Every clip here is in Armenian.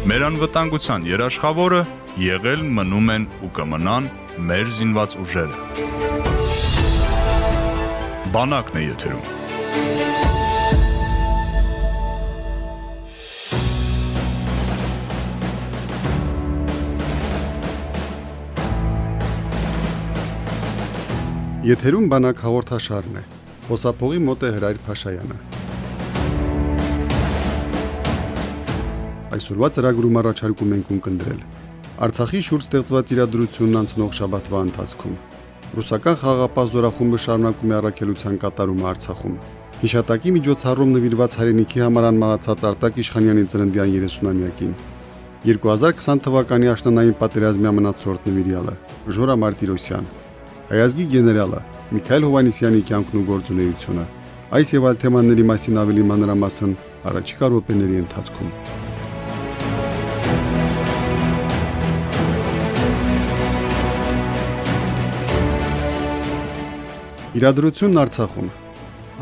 Մեր անվտանգության երաշխավորը եղել մնում են ու կմնան մեր զինված ուժերը։ Բանակն է եթերում։ Եթերում բանակ հաղորդաշարն է։ Խոսափողի մոտ է Հրայր Փաշայանը։ Այսօրվա ծրագրում առաջարկում ենք ունկնդրել. Արցախի շուրջ ստեղծված իրադրությունն անցնող շաբաթվա ընթացքում։ Ռուսական խաղապահ զորախումբը շարունակում է առաքելության կատարումը Արցախում։ Հիշատակի միջոցառում նվիրված հայրենիքի համար անմահացած Արտակ Իշխանյանի ծննդյան 30-ամյակին։ 2020 թվականի աշնանային պատերազմի ամնացորդ նվիրյալը Ժորա Մարտիրոսյան։ Հայազգի գեներալը Միքայել Հովանիսյանի կյանքն ու գործունեությունը։ Այս եւ այլ թեմաների մասին ավելի մանրամասն առաջիկա րոպեների ընթացքում։ Իրադրությունն Արցախում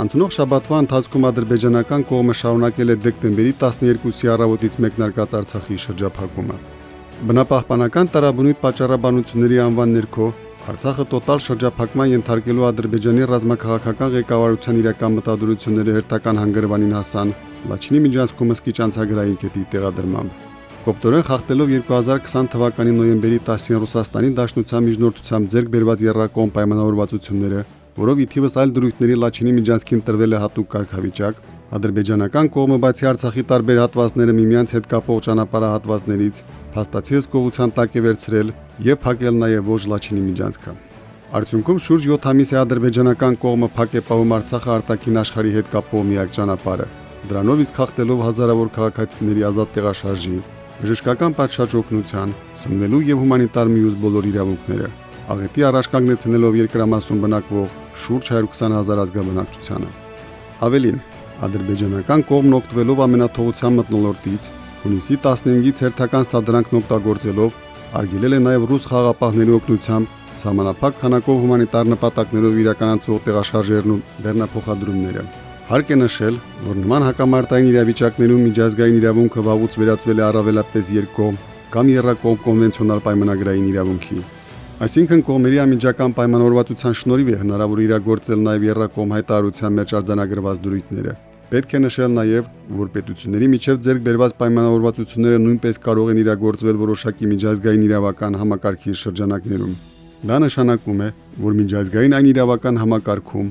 Անցնող շաբաթվա ընթացքում ադրբեջանական կողմը շարունակել է դեկտեմբերի 12-ի առավոտից մեկնարկած Արցախի շրջափակումը։ Բնապահպանական տարաբնույթ պատճառաբանությունների անվան ներքո Արցախը տոտալ շրջափակման ենթարկելու Ադրբեջանի ռազմաքաղաքական ղեկավարության իրական մտադրությունները հերթական հանգրվանին հասան Լաչինի միջանցքում ըսկի ճանցագրային կետի տեղադրմամբ։ Կոպտորեն խախտելով 2020 թվականի նոյեմբերի 10-ին Ռուսաստանի Դաշնության միջնորդությամբ ձեռք բերված երրակոմ պայմանավորվածությունները որով ի թիվս այլ դրույթների Լաչինի միջանցքին տրվել է հատուկ կարգավիճակ, ադրբեջանական կողմը բացի Արցախի տարբեր հատվածները միմյանց հետ կապող ճանապարհահատվածներից փաստացի հսկողության տակ է վերցրել եւ փակել նաեւ ոչ Լաչինի միջանցքը։ Արդյունքում շուրջ 7 ամիս է ադրբեջանական կողմը փակ է պահում Արցախը արտաքին աշխարհի հետ կապող միակ ճանապարհը։ Դրանով իսկ խախտելով հազարավոր քաղաքացիների ազատ տեղաշարժի, բժշկական պատշաճ օգնության, սնվելու եւ հումանիտար միուս բոլոր իրավունքները աղետի առաջ կանգնեցնելով երկրամասում բնակվող շուրջ 120 հազար ազգաբնակչությանը։ Ավելին, ադրբեջանական կողմն օգտվելով ամենաթողության մտնոլորտից հունիսի 15-ից հերթական սադրանքն օգտագործելով արգելել է նաև ռուս խաղապահների օգնությամբ սահմանափակ քանակով հումանիտար նպատակներով իրականացվող տեղաշարժերն ու բեռնափոխադրումները։ Հարկ է նշել, որ նման հակամարտային իրավիճակներում միջազգային իրավունքը վաղուց վերածվել է առավելապես երկկողմ կամ երրակողմ կոնվենցիոնալ պայմանագրային իրավունքի։ Այսինքն կողմերի ամիջական պայմանավորվածության շնորհիվ է հնարավոր իրագործել նաև երրակողմ հայտարարության մեջ արձանագրված դրույթները։ Պետք է նշել նաև, որ պետությունների միջև ձեռք բերված պայմանավորվածությունները նույնպես կարող են իրագործվել որոշակի միջազգային իրավական համակարգի շրջանակներում։ Դա նշանակում է, որ միջազգային այն իրավական համակարգում,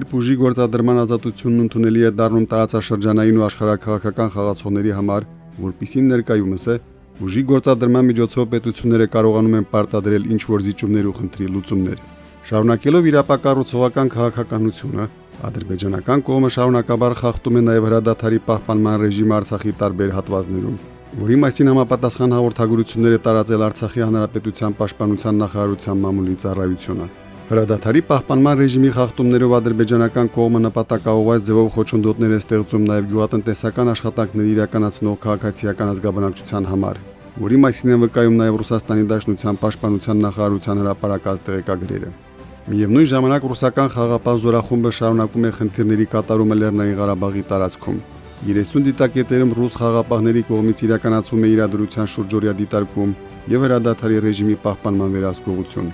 երբ ուժի գործադրման ազատությունն ընդունելի է դառնում տարածաշրջանային ու աշխարհակաղակական խաղացողների համար, որpիսին ներկայումս է Ուժի գործադրման միջոցով պետությունները կարողանում են պարտադրել ինչ որ զիջումներ ու խնդրի լուծումներ։ Շարունակելով իր ապակառուցողական քաղաքականությունը, ադրբեջանական կողմը շարունակաբար խախտում է նաև հրադադարի պահպանման ռեժիմը Արցախի տարբեր հատվածներում, որի մասին համապատասխան հաղորդագրություններ է տարածել Արցախի Հանրապետության Պաշտպանության նախարարության մամուլի ծառայությունը։ Հրադադարի պահպանման ռեժիմի խախտումներով ադրբեջանական կողմը նպատակաուղղված ձևով խոչընդոտներ է ստեղծում նաև գյուղատնտեսական աշխատանքների իրականացնող քաղաքացիական ազգաբնակչության համար, որի մասին են վկայում նաև Ռուսաստանի Դաշնության Պաշտպանության նախարարության հրապարակած տեղեկագրերը։ Միևնույն ժամանակ ռուսական խաղապահ զորախումբը շարունակում է խնդիրների կատարումը Լեռնային Ղարաբաղի տարածքում։ 30 դիտակետերում ռուս խաղապահների կողմից իրականացվում է իրադրության շուրջօրյա դիտարկում եւ հրադադարի ռեժիմի պահպանման վերահսկողություն։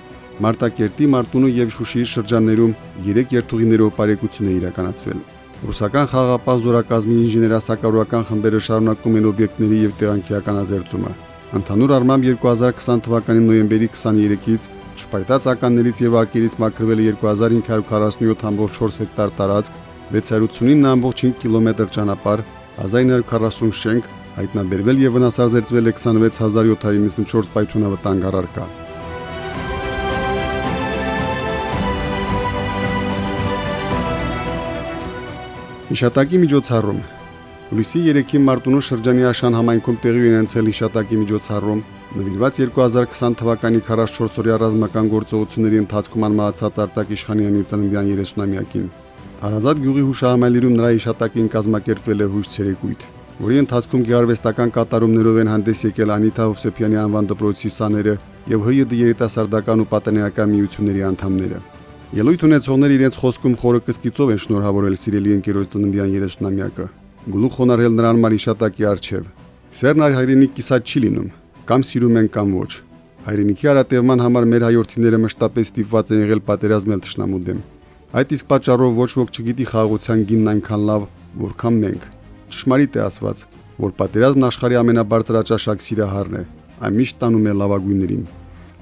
Մարտակերտի, Մարտունու եւ Շուշիի շրջաններում 3 երթուղիներով բարեկություն է իրականացվել։ Ռուսական խաղապահ զորակազմի ինժեներասակարողական խմբերը շարունակում են օբյեկտների եւ տեղանքի ականազերծումը։ Ընդհանուր առմամբ 2020 թվականի նոյեմբերի 23-ից շպայտած ականներից եւ արկերից մաքրվել է 2547.4 հեկտար տարածք, 689.5 կիլոմետր ճանապարհ, 1940 շենք, հայտնաբերվել եւ վնասազերծվել է 26794 պայթունավտանգ առարկա։ Հիշատակի միջոցառում Լույսի 3-ի Մարտունու շրջանի Աշան համայնքում տեղի ունեցել հիշատակի միջոցառում նվիրված 2020 թվականի 44-օրյա ռազմական գործողությունների ընթացքում անմահացած Արտակ Իշխանյանի ծննդյան 30-ամյակին։ Արազատ գյուղի հուշահամալիրում նրա հիշատակին կազմակերպվել է հույս ցերեկույթ, որի ընթացքում գեղարվեստական կատարումներով են հանդես եկել Անիթա Հովսեփյանի անվան դպրոցի սաները եւ ՀՅԴ երիտասարդական ու պատանեկան միությունների անդամները։ Ելույթ ունեցողները իրենց խոսքում խորը կսկիծով են շնորհավորել սիրելի ընկերոջ ծննդյան 30-ամյակը գլուխ խոնարհել նրան մարիշատակի արչև Սերն այ հայրենիք կիսած չի լինում, կամ սիրում են կամ ոչ։ Հայրենիքի արատևման համար մեր հայրենիքները մշտապես ստիպված են եղել պատերազմել ճշնամու դեմ։ Այդ իսկ պատճառով ոչ ոք չգիտի խաղաղության գինն այնքան լավ, որքան մենք։ Ճշմարիտ է ասված, որ պատերազմն աշխարհի ամենաբարձրաճաշակ սիրահարն է, այն միշտ տանում է լավագույններին։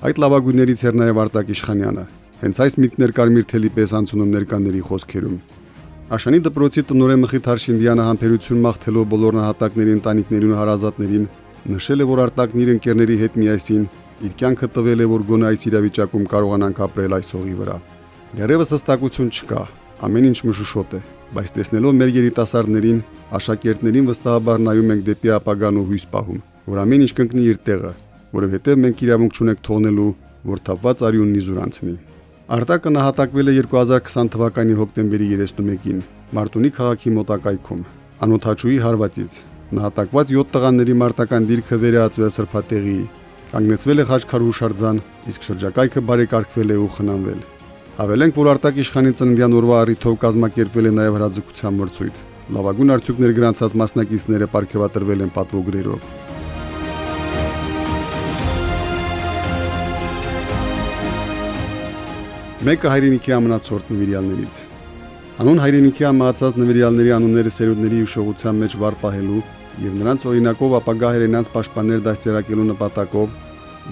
Այդ լավագույններից էր նաև Արտակ Իշխանյանը։ Հենց այս միտքներ կարմիր թելի պես անցնում ներկաների խոսքերում։ Աշանի դպրոցի տնօրեն Մխիթ Հարշինդյանը համբերություն մաղթելով բոլոր նահատակների ընտանիքներին ու հարազատներին նշել է, որ Արտակն իր ընկերների հետ միասին իր կյանքը տվել է, որ գոնե այս իրավիճակում կարողանանք ապրել այս հողի վրա։ Դեռևս հստակություն չկա, ամեն ինչ մշուշոտ է, բայց տեսնելով մեր երիտասարդներին, աշակերտներին վստահաբար նայում ենք դեպի ապագան ու հույս պահում, որ ամեն ինչ կընկնի իր տեղը, որովհետև մենք իրավունք չունենք թողնելու, որ թափված արյունն իզուր անցնի։ Արտակը նահատակվել է 2020 թվականի հոկտեմբերի 31-ին Մարտունի քաղաքի մոտակայքում անոթաչուի հարվածից։ Նահատակված 7 տղաների մարտական դիրքը վերահացվել սրբատեղի, կանգնեցվել է խաչքար հուշարձան, իսկ շրջակայքը բարեկարգվել է ու խնամվել։ Հավելենք, որ Արտակ իշխանի ծննդյան օրվա առիթով կազմակերպվել է նաև հրաձգության մրցույթ։ Լավագույն արդյունքներ գրանցած մասնակիցները ապարգևատրվել են պատվոգրերով։ Մեկը հայրենիքի ամնացորդ նվիրյալներից։ Անուն հայրենիքի ամացած նվիրյալների անունները սերունդների հիշողության մեջ վար պահելու եւ նրանց օրինակով ապագա հայրենանց պաշտպաններ դաստիարակելու նպատակով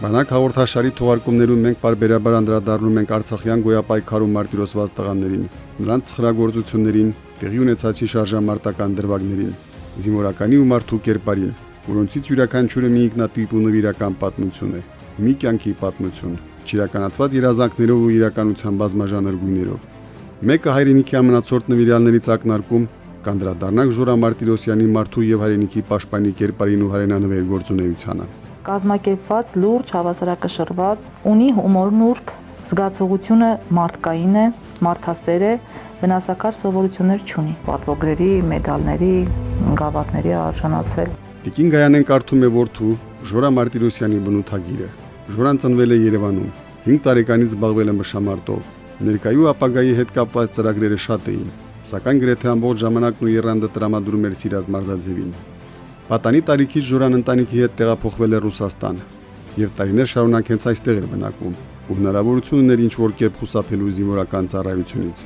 բանակ հաղորդաշարի թողարկումներում մենք բարբերաբար անդրադառնում ենք Արցախյան գոյապայքարում մարտիրոսված տղաներին, նրանց սխրագործություններին, տեղի ունեցածի շարժամարտական դրվագներին, զինվորականի ու մարդու կերպարին, որոնցից յուրաքանչյուրը մի ինքնատիպ ու նվիրական պատմություն է, մի կյանքի պատմություն չիրականացված երազանքներով ու իրականության բազմաժանր գույներով։ Մեկը հայրենիքի ամենացորդ նվիրյալներից ակնարկում կանդրադառնանք Ժորա Մարտիրոսյանի մարդու եւ հայրենիքի պաշտպանի կերպարին ու հայրենանվեր գործունեությանը։ Կազմակերպված, լուրջ, հավասարակշռված, ունի հումոր նուրբ, զգացողությունը մարդկային է, մարդասեր է, վնասակար սովորություններ չունի։ Պատվոգրերի, մեդալների, գավաթների արժանացել։ Տիկին Գայանեն կարդում է որդու Ժորա Մարտիրոսյանի բնութագիրը։ Ժորան ծնվել է Երևանում։ 5 տարեկանից զբաղվել է մշամարտով։ Ներկայու ապագայի հետ կապված ծրագրերը շատ էին, սակայն գրեթե ամբողջ ժամանակն ու երանդը տրամադրում էր սիրած մարզաձևին։ Պատանի տարիքից Ժորան ընտանիքի հետ տեղափոխվել է Ռուսաստան եւ տարիներ շարունակ հենց այստեղ էր բնակվում ու հնարավորություն ուներ ինչ որ կերպ խուսափելու զինվորական ծառայությունից։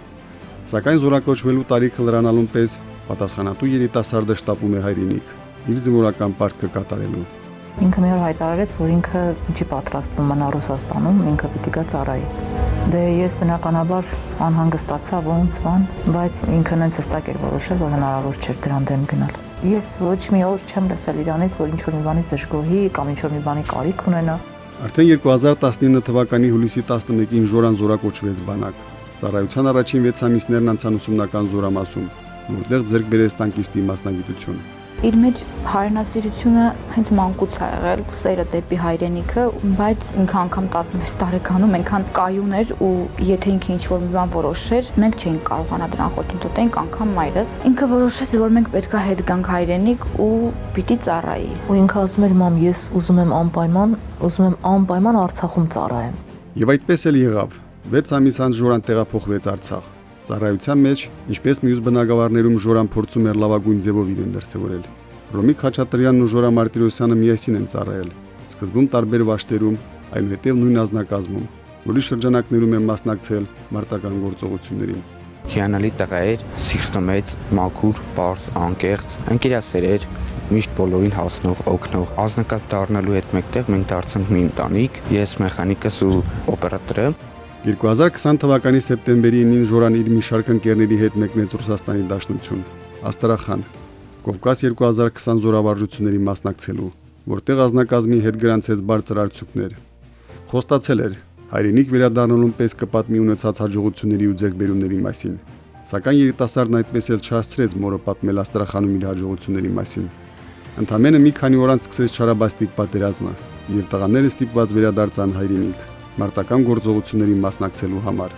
Սակայն զորակոչվելու տարիքը լրանալուն պես պատասխանատու երիտասարդը շտապում է հայրենիք իր զինվորական պարտքը կատարելու։ Ինքը մի օր հայտարարեց, որ ինքը չի պատրաստվում մնա Ռուսաստանում, ինքը պիտի գա ծառայի։ Դե ես բնականաբար անհանգստացա ոնց բան, բայց ինքը նենց հստակ էր որոշել, որ հնարավոր չէր դրան դեմ գնալ։ Ես ոչ մի օր չեմ լսել իրանից, որ ինչ որ մի բանից դժգոհի կամ ինչ որ մի բանի կարիք ունենա։ Արդեն 2019 թվականի հուլիսի 11-ին Ժորան զորակոչվեց բանակ։ Ծառայության առաջին 6 ամիսներն անցան ուսումնական զորամասում, որտեղ ձեռք բերեց տանկիստի մասնագիտություն իր մեջ հայրենասիրությունը հենց մանկուց ա եղել, սերը դեպի հայրենիքը, բայց ինքը անգամ 16 տարեկանում այնքան կայուն էր ու եթե ինքը ինչ որ մի բան որոշեր, մենք չէինք կարողանա դրան խոչընդոտենք անգամ մայրս։ Ինքը որոշեց, որ մենք պետքա հետ գանք հայրենիք ու պիտի ծառայի։ Ու ինքը ասում էր՝ «Մամ, ես ուզում եմ անպայման, ուզում եմ անպայման Արցախում ծառայեմ»։ Եվ այդպես էլ եղավ։ 6 ամիս անց Ժորան տեղափոխվեց Արցախ։ Ծառայության մեջ, ինչպես մյուս բնակավարներում Ժորան փորձում էր լավագույն ձևով իրեն դրսևորել։ Ռոմիկ Խաչատրյանն ու Ժորա Մարտիրոսյանը միասին են ծառայել։ Սկզբում տարբեր վաշտերում, այնուհետև նույն ազնագազմում, որի շրջանակներում են մասնակցել մարտական գործողություններին։ Հիանալի տղա էր, սիրտը մեծ, մաքուր, པարզ, անկեղծ, ընկերասեր էր, միշտ բոլորին հասնող, օգնող։ Ազնկատ դառնալու հետ մեկտեղ մենք դարձանք մի ընտանիք, ես մեխանիկս ու օպերատորը։ 2020 թվականի սեպտեմբերի 9-ին Ժորան իր մի շարք ընկերների հետ մեկնեց Ռուսաստանի Դաշնություն, Աստրախան, Կովկաս 2020 զորավարժությունների մասնակցելու, որտեղ ազնագազմի հետ գրանցեց բարձր արդյունքներ։ Խոստացել էր հայրենիք վերադառնալուն պես կպատմի ունեցած հաջողությունների ու ձեռքբերումների մասին։ Սակայն երիտասարդն այդպես էլ չհասցրեց մորը պատմել Աստրախանում իր հաջողությունների մասին։ Ընդամենը մի քանի օր անց սկսեց Չարաբաստիկ պատերազմը, եւ տղաները ստիպված վերադարձան հայրենիք մարտական գործողությունների մասնակցելու համար։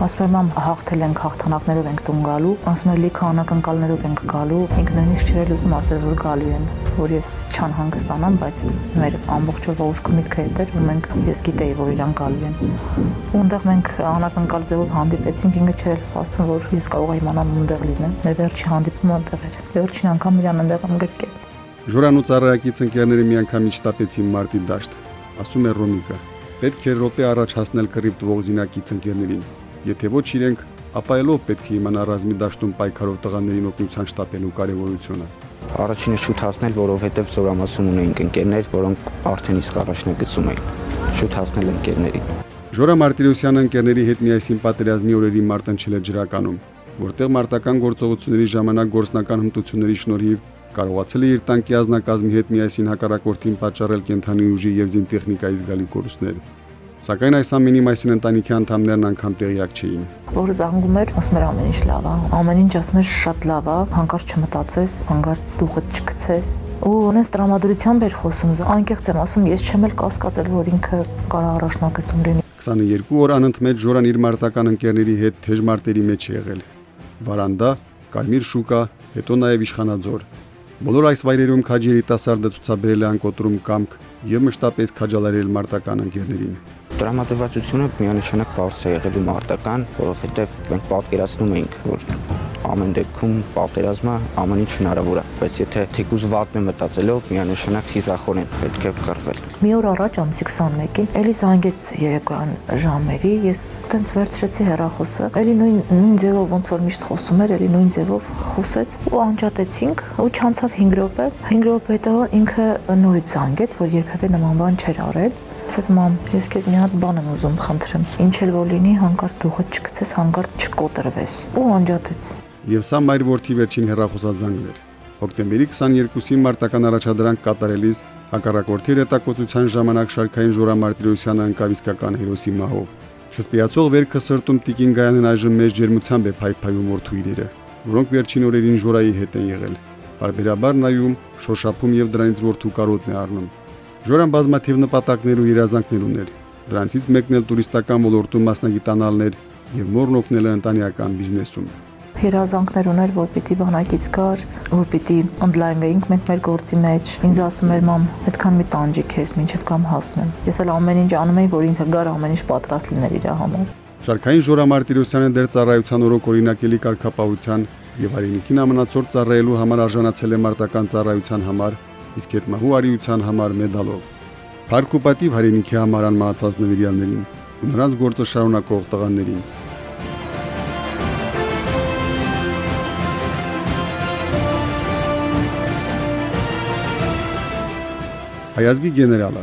Ասում եմ, հաղթել ենք, հաղթանակներով ենք տուն գալու, ասում եմ, լիքը անակնկալներով ենք գալու, ինքը նույնիսկ չէր ուզում ասել, որ գալու են, որ ես չան հանգստանամ, բայց մեր ամբողջ օրվա ուշքը միտքը էր, որ մենք ես գիտեի, որ իրան գալու են։ Ու այնտեղ մենք անակնկալ ձևով հանդիպեցինք, ինքը չէր սպասում, որ ես կարող եմ իմանամ ունդեղ լինեմ։ Մեր վերջի հանդիպումը այնտեղ էր։ Վերջին անգամ իրան այնտեղ եմ գրկել։ Ժորան ու ծառայակից ընկերները միանգամից շտապեցին մարտի դաշտ, ասում է Ռոմիկը։ Պետք է րոպե առաջ հասնել կռիվ տվող զինակից ընկերներին։ Եթե ոչ իրենք, ապա ելով պետք է իմանա ռազմի դաշտում պայքարող տղաներին օգնության շտապելու կարևորությունը։ Առաջինը շուտ հասնել, որովհետև զորամասում ունեինք ընկերներ, որոնք արդեն իսկ առաջնագծում էին։ Շուտ հասնել ընկերներին։ Ժորա Մարտիրոսյանը ընկերների հետ միասին պատերազմի օրերի մարտնչել է ջրականում, որտեղ մարտական գործողությունների ժամանակ գործնական հմտությունների շնորհիվ կարողացել է իր տանկի ազնագազմի հետ միասին հակառակորդին պատճառել կենթանի ուժի եւ զինտեխնիկայի զգալի կորուստներ։ Սակայն այս ամենի մասին ընտանիքի անդամներն անգամ տեղյակ չէին։ Որ զանգում էր, ասում էր ամեն ինչ լավ է, ամեն ինչ ասում էր շատ լավ է, հանկարծ չմտածես, հանկարծ դուխը չգցես։ Ու ունես տրամադրությամբ էր խոսում, անկեղծ եմ ասում, ես չեմ էլ կասկածել, որ ինքը կարող առաջնակցում լինի։ 22 օր անընդմեջ Ժորան իր մարտական ընկերների հետ թեժ մարտերի մեջ է եղել։ Վարանդա, Կարմիր շուկա, հետո նաև Իշխանաձոր։ Բոլոր այս վայրերում քաջի երիտասարդը ցուցաբերել է անկոտրում կամք եւ մշտապես քաջալերել մարտական ընկերներին։ Տրամադրվածությունը միանշանակ բարձր է եղել մարտական, որովհետև մենք պատկերացնում էինք, որ ամեն դեպքում պատերազմը ամեն ինչ հնարավոր է, բայց եթե թեկուզ վատն է մտածելով, միանշանակ խիզախորեն պետք է կռվել։ Մի օր առաջ ամսի 21-ին էլի զանգեց երեկոյան ժամերի, ես տենց վերցրեցի հեռախոսը, էլի նույն նույն ձևով ոնց որ միշտ խոսում էր, էլի նույն ձևով խոսեց ու անջատեցինք ու չանցավ 5 րոպե։ 5 րոպե հետո ինքը նորից զանգեց, որ երբևէ նման բան չէր արել ասաց մամ, ես քեզ մի հատ բան եմ ուզում խնդրեմ։ Ինչ էլ որ լինի, հանկարծ դուխը չգցես, հանկարծ չկոտրվես։ Ու անջատեց եւ սա մայր որդի վերջին հերախոսազանգն էր։ Հոկտեմբերի 22-ին մարտական առաջադրանք կատարելիս հակառակորդի հետակոծության ժամանակ շարքային ժորամարտիրոսյանը անկավ իսկական հերոսի մահով։ Շսպիացող վերքը սրտում տիկին գայանն այժմ մեջ ջերմությամբ է փայփայում որդու իրերը, որոնք վերջին օրերին ժորայի հետ են եղել։ Բարբերաբար նայում, շոշափում եւ դրանից որդու կարոտն է առնում։ Ժորան բազմաթիվ նպատակներ ու երազանքներ ուներ։ Դրանցից մեկն էլ տուրիստական ոլորտում մասնագիտանալն էր եւ մորն օգնելը ընտանեկան բիզնեսում երազանքներ ուներ, որ պիտի բանակից գար, որ պիտի ընդլայնվեինք մենք մեր գործի մեջ։ Ինձ ասում էր մամ, այդքան մի տանջի քեզ, ինչև կամ հասնեմ։ Ես էլ ամեն ինչ անում էի, որ ինքը գար ամեն ինչ պատրաստ լիներ իր համար։ Շարքային Ժորա Մարտիրոսյանը դեր ծառայության օրոք օրինակելի կարգապահության եւ հայրենիքին ամնացորդ ծառայելու համար արժանացել է մարտական ծառայության համար, իսկ հետմահու արիության համար մեդալով։ Փառք ու պատիվ հայրենիքի համար անմահացած նվիրյալներին ու նրանց գործը շարունակող տղաներին։ Հայազգի գեներալը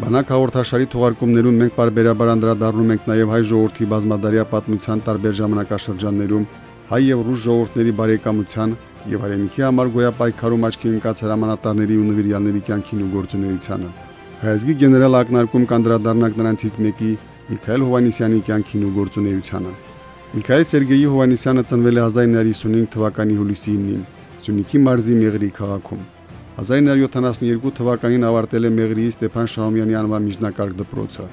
Բանակ հաղորդաշարի թողարկումներում մենք բարբերաբար անդրադառնում ենք նաև հայ ժողովրդի բազմադարյա պատմության տարբեր ժամանակաշրջաններում հայ եւ ռուս ժողովուրդների բարեկամության եւ հայրենիքի համար գոյապայքարում աչքի ընկած հրամանատարների ու նվիրյալների կյանքին ու գործունեությանը։ Հայազգի գեներալ ակնարկում կանդրադառնանք նրանցից մեկի Միքայել Հովանիսյանի կյանքին ու գործունեությանը։ Միքայել Սերգեյի Հովանիսյանը ծնվել է 1955 թվականի հուլիսի 9-ին Սյունիքի մարզի Մեղրի քաղաքում։ 1972 թվականին ավարտել է Մեղրիի Ստեփան Շահումյանի անվան միջնակարգ դպրոցը։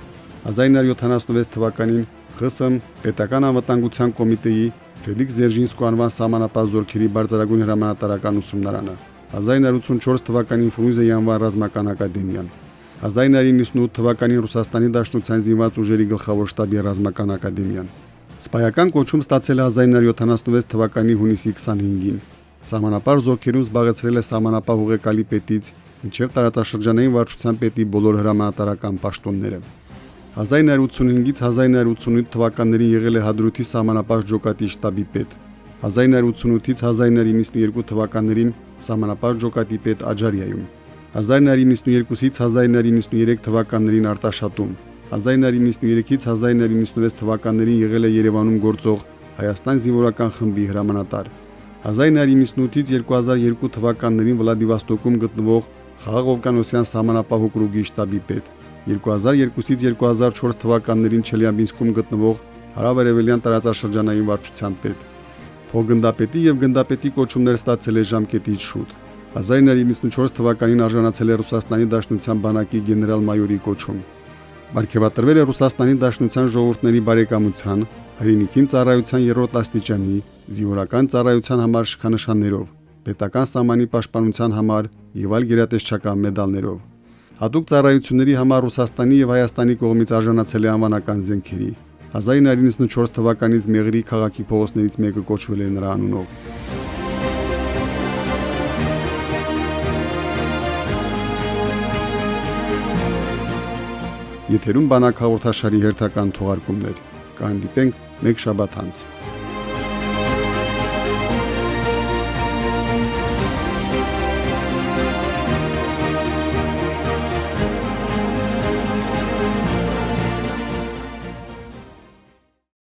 1976 թվականին ԽՍՀՄ Պետական անվտանգության կոմիտեի Ֆելիքս Ձերժինսկու անվան սահմանապահ զորքերի բարձրագույն հրամանատարական ուսումնարանը։ 1984 թվականին Ֆրուզեի անվան ռազմական ակադեմիան։ 1998 թվականին Ռուսաստանի Դաշնության զինված ուժերի գլխավոր շտաբի ռազմական ակադեմիան։ Սպայական կոչում ստացել է 1976 թվականի հունիսի 25-ին։ Սահմանապար զորքերում զբաղեցրել է սահմանապահ ուղեկալի պետից մինչև տարածաշրջանային վարչության պետի բոլոր հրամանատարական պաշտոնները։ 1985-ից 1988 թվականներին եղել է Հադրութի սահմանապահ ջոկատի շտաբի պետ։ 1988-ից 1992 թվականներին սահմանապահ ջոկատի պետ Աջարիայում։ 1992-ից 1993 թվականներին Արտաշատում։ 1993-ից 1996 թվականներին եղել է Երևանում գործող Հայաստան զինվորական խմբի հրամանատար։ 1998-ից 2002 թվականներին Վլադիվաստոկում գտնվող Խաղաղովկանոսյան սահմանապահ օկրուգի շտաբի պետ, 2002-ից 2004 թվականներին Չելյաբինսկում գտնվող Հարավերևելյան տարածաշրջանային վարչության պետ։ Փոխգնդապետի եւ գնդապետի կոչումներ ստացել է ժամկետից շուտ։ 1994 թվականին արժանացել է Ռուսաստանի Դաշնության բանակի գեներալ-մայորի կոչում։ Բարգեւատրվել է Ռուսաստանի Դաշնության ժողովուրդների բարեկամության, հրինիքին ծառայության երրորդ աստիճանի, զինվորական ծառայության համար շքանշաններով, պետական սահմանի պաշտպանության համար եւ այլ գերատեսչական մեդալներով։ Հատուկ ծառայությունների համար Ռուսաստանի եւ Հայաստանի կողմից արժանացել է անվանական զենքերի։ 1994 թվականից Մեղրի քաղաքի փողոցներից մեկը կոչվել է նրա անունով։ Եթերում բանակ հաղորդաշարի հերթական թողարկումներ։ Կհանդիպենք մեկ շաբաթ անց։